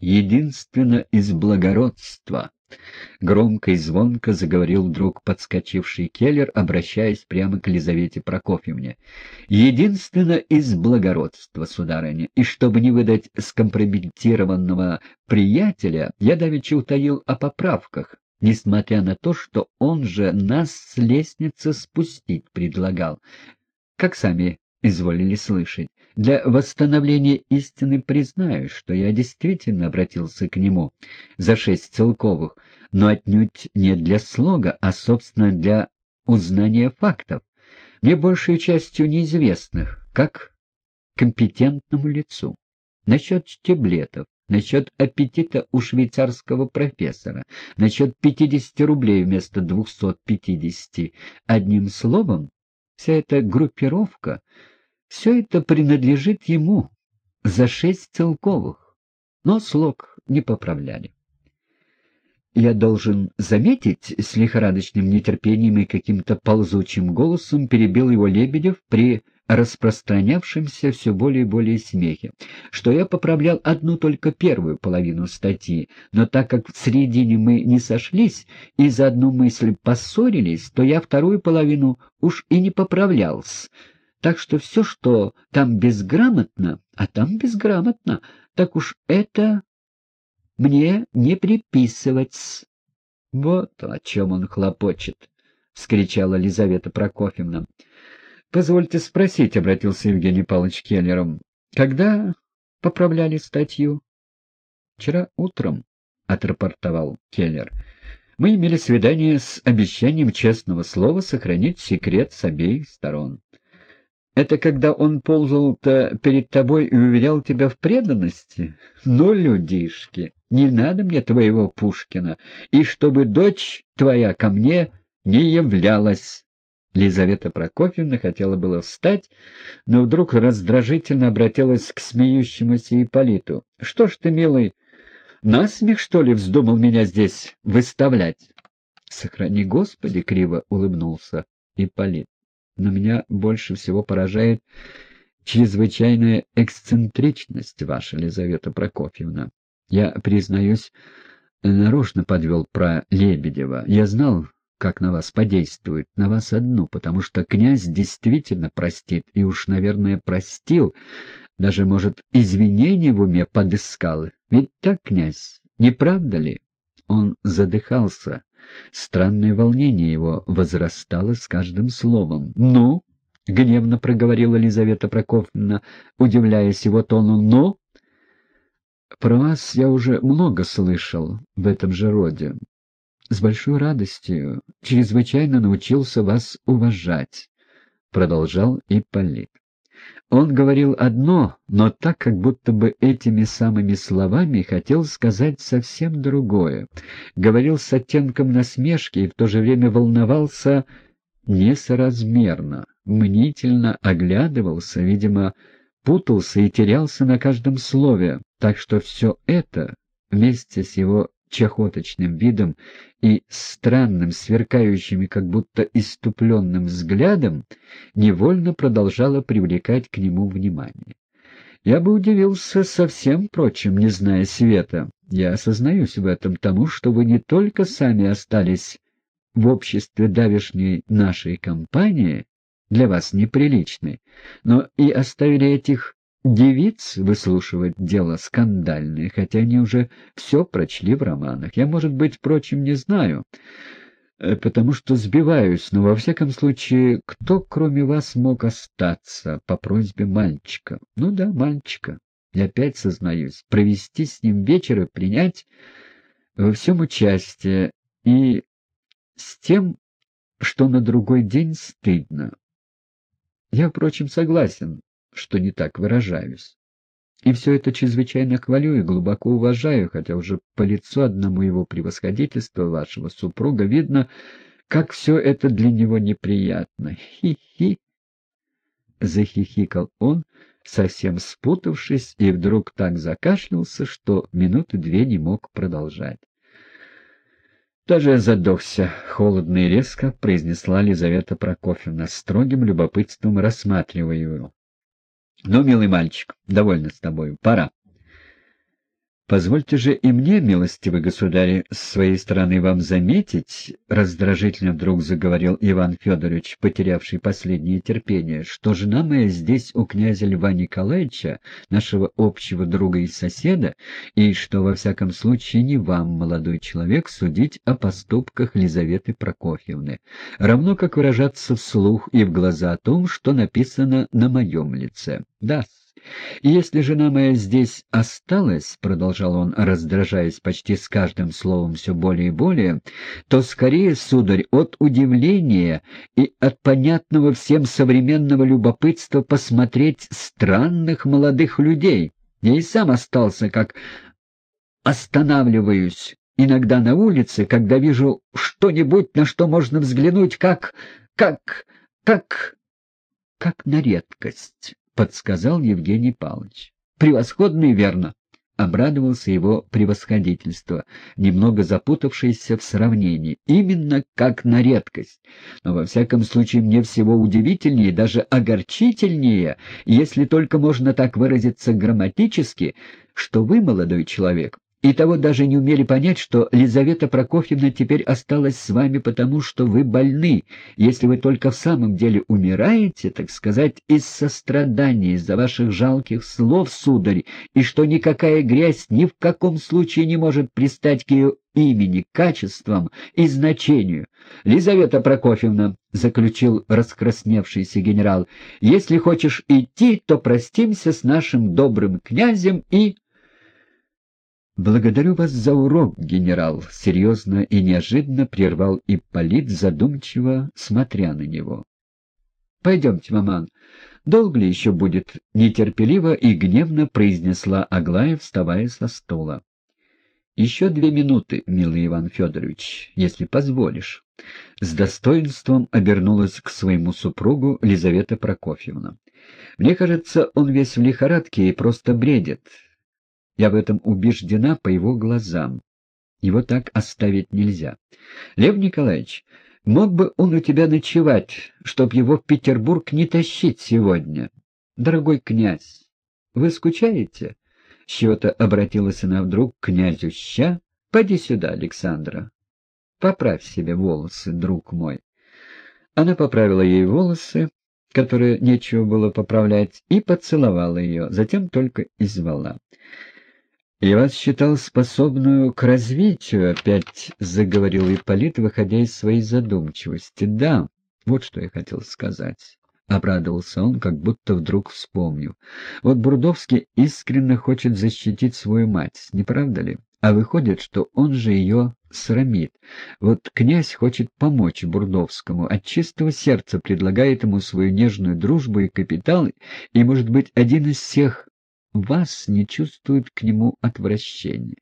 единственно из благородства. Громко и звонко заговорил вдруг подскочивший Келлер, обращаясь прямо к Елизавете Прокофьевне. «Единственно из благородства, сударыня, и чтобы не выдать скомпрометированного приятеля, я давеча утаил о поправках, несмотря на то, что он же нас с лестницы спустить предлагал. Как сами изволили слышать. Для восстановления истины признаю, что я действительно обратился к нему за шесть целковых, но отнюдь не для слога, а, собственно, для узнания фактов, мне большей частью неизвестных, как компетентному лицу. Насчет штиблетов, насчет аппетита у швейцарского профессора, насчет 50 рублей вместо 250. Одним словом, вся эта группировка — все это принадлежит ему за шесть целковых, но слог не поправляли. Я должен заметить, с лихорадочным нетерпением и каким-то ползучим голосом перебил его Лебедев при распространявшемся все более и более смехе, что я поправлял одну только первую половину статьи, но так как в середине мы не сошлись и за одну мысль поссорились, то я вторую половину уж и не поправлялся, так что все, что там безграмотно, а там безграмотно, так уж это мне не приписывать. — Вот о чем он хлопочет, — вскричала Лизавета Прокофьевна. — Позвольте спросить, — обратился Евгений Павлович Келлером, — когда поправляли статью? — Вчера утром, — отрапортовал Келлер. — Мы имели свидание с обещанием честного слова сохранить секрет с обеих сторон. Это когда он ползал-то перед тобой и уверял тебя в преданности? Ну, людишки, не надо мне твоего Пушкина, и чтобы дочь твоя ко мне не являлась. Лизавета Прокофьевна хотела было встать, но вдруг раздражительно обратилась к смеющемуся Ипполиту. — Что ж ты, милый, насмех, что ли, вздумал меня здесь выставлять? — Сохрани Господи! — криво улыбнулся Ипполит но меня больше всего поражает чрезвычайная эксцентричность ваша, Елизавета Прокофьевна. Я, признаюсь, нарочно подвел про Лебедева. Я знал, как на вас подействует, на вас одну, потому что князь действительно простит, и уж, наверное, простил, даже, может, извинения в уме подыскал. Ведь так, князь, не правда ли? Он задыхался, Странное волнение его возрастало с каждым словом. «Ну?» — гневно проговорила Елизавета Прокофьевна, удивляясь его тону. «Ну?» «Про вас я уже много слышал в этом же роде. С большой радостью чрезвычайно научился вас уважать», — продолжал Ипполит. Он говорил одно, но так, как будто бы этими самыми словами хотел сказать совсем другое. Говорил с оттенком насмешки и в то же время волновался несоразмерно, мнительно оглядывался, видимо, путался и терялся на каждом слове, так что все это, вместе с его чахоточным видом и странным, сверкающим как будто иступленным взглядом, невольно продолжала привлекать к нему внимание. Я бы удивился совсем прочим, не зная света. Я осознаюсь в этом тому, что вы не только сами остались в обществе давешней нашей компании, для вас неприличной, но и оставили этих девиц выслушивать дело скандальное, хотя они уже все прочли в романах. Я, может быть, впрочем, не знаю, э, потому что сбиваюсь, но во всяком случае, кто, кроме вас, мог остаться по просьбе мальчика? Ну да, мальчика. Я опять сознаюсь, провести с ним вечер и принять во всем участие, и с тем, что на другой день стыдно. Я, впрочем, согласен что не так выражаюсь. И все это чрезвычайно хвалю и глубоко уважаю, хотя уже по лицу одному его превосходительства, вашего супруга, видно, как все это для него неприятно. Хи-хи! Захихикал он, совсем спутавшись, и вдруг так закашлялся, что минуты две не мог продолжать. «Даже задохся», — холодно и резко произнесла Лизавета Прокофьевна, строгим любопытством рассматривая его. Ну, милый мальчик, довольно с тобою, пора. Позвольте же и мне, милостивый государь, с своей стороны вам заметить, — раздражительно вдруг заговорил Иван Федорович, потерявший последнее терпение, — что жена моя здесь у князя Льва Николаевича, нашего общего друга и соседа, и что, во всяком случае, не вам, молодой человек, судить о поступках Лизаветы Прокофьевны, равно как выражаться вслух и в глаза о том, что написано на моем лице. Да, если жена моя здесь осталась, — продолжал он, раздражаясь почти с каждым словом все более и более, — то скорее, сударь, от удивления и от понятного всем современного любопытства посмотреть странных молодых людей. Я и сам остался, как останавливаюсь иногда на улице, когда вижу что-нибудь, на что можно взглянуть, как... как... как... как на редкость подсказал Евгений Павлович. «Превосходно и верно!» — обрадовался его превосходительство, немного запутавшийся в сравнении. «Именно как на редкость. Но во всяком случае мне всего удивительнее, даже огорчительнее, если только можно так выразиться грамматически, что вы, молодой человек, и того даже не умели понять, что Лизавета Прокофьевна теперь осталась с вами потому, что вы больны, если вы только в самом деле умираете, так сказать, из сострадания, из-за ваших жалких слов, сударь, и что никакая грязь ни в каком случае не может пристать к ее имени, качествам и значению. Лизавета Прокофьевна, — заключил раскрасневшийся генерал, — если хочешь идти, то простимся с нашим добрым князем и... «Благодарю вас за урок, генерал», — серьезно и неожиданно прервал Ипполит, задумчиво смотря на него. «Пойдемте, маман. Долго ли еще будет?» — нетерпеливо и гневно произнесла Аглая, вставая со стола. «Еще две минуты, милый Иван Федорович, если позволишь». С достоинством обернулась к своему супругу Лизавета Прокофьевна. «Мне кажется, он весь в лихорадке и просто бредит. Я в этом убеждена по его глазам. Его так оставить нельзя. Лев Николаевич, мог бы он у тебя ночевать, чтоб его в Петербург не тащить сегодня? Дорогой князь, вы скучаете? С чего-то обратилась она вдруг к князю Ща. Поди сюда, Александра. Поправь себе волосы, друг мой. Она поправила ей волосы, которые нечего было поправлять, и поцеловала ее, затем только и звала. «Я вас считал способную к развитию», — опять заговорил Ипполит, выходя из своей задумчивости. «Да, вот что я хотел сказать». Обрадовался он, как будто вдруг вспомнил. Вот Бурдовский искренне хочет защитить свою мать, не правда ли? А выходит, что он же ее срамит. Вот князь хочет помочь Бурдовскому, от чистого сердца предлагает ему свою нежную дружбу и капитал, и, может быть, один из всех вас не чувствуют к нему отвращения.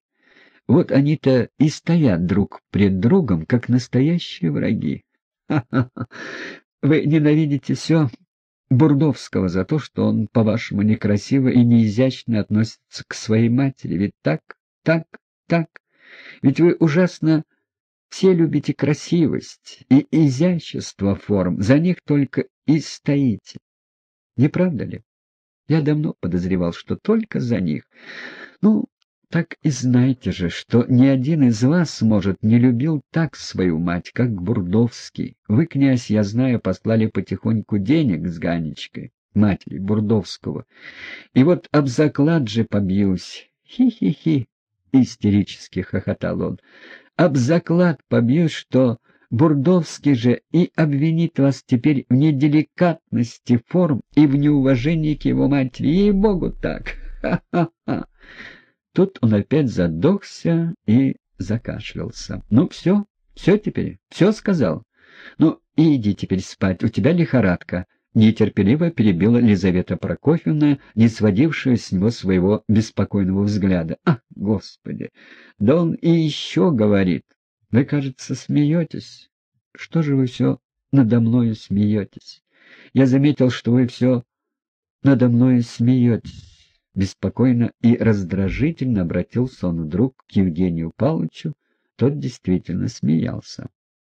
Вот они-то и стоят друг пред другом, как настоящие враги. Вы ненавидите все Бурдовского за то, что он, по-вашему, некрасиво и неизящно относится к своей матери. Ведь так, так, так. Ведь вы ужасно все любите красивость и изящество форм, за них только и стоите. Не правда ли? Я давно подозревал, что только за них. Ну, так и знайте же, что ни один из вас, может, не любил так свою мать, как Бурдовский. Вы, князь, я знаю, послали потихоньку денег с Ганечкой, матери Бурдовского. И вот об заклад же побьюсь. Хи-хи-хи, истерически хохотал он. Об заклад побьюсь, что Бурдовский же и обвинит вас теперь в неделикатности форм и в неуважении к его матери. Ей-богу так! Ха-ха-ха! Тут он опять задохся и закашлялся. «Ну, все, все теперь, все сказал. Ну, иди теперь спать, у тебя лихорадка». Нетерпеливо перебила Лизавета Прокофьевна, не сводившая с него своего беспокойного взгляда. «Ах, Господи! Да он и еще говорит!» Вы, кажется, смеетесь. Что же вы все надо мною смеетесь? Я заметил, что вы все надо мною смеетесь. Беспокойно и раздражительно обратился он вдруг к Евгению Павловичу. Тот действительно смеялся.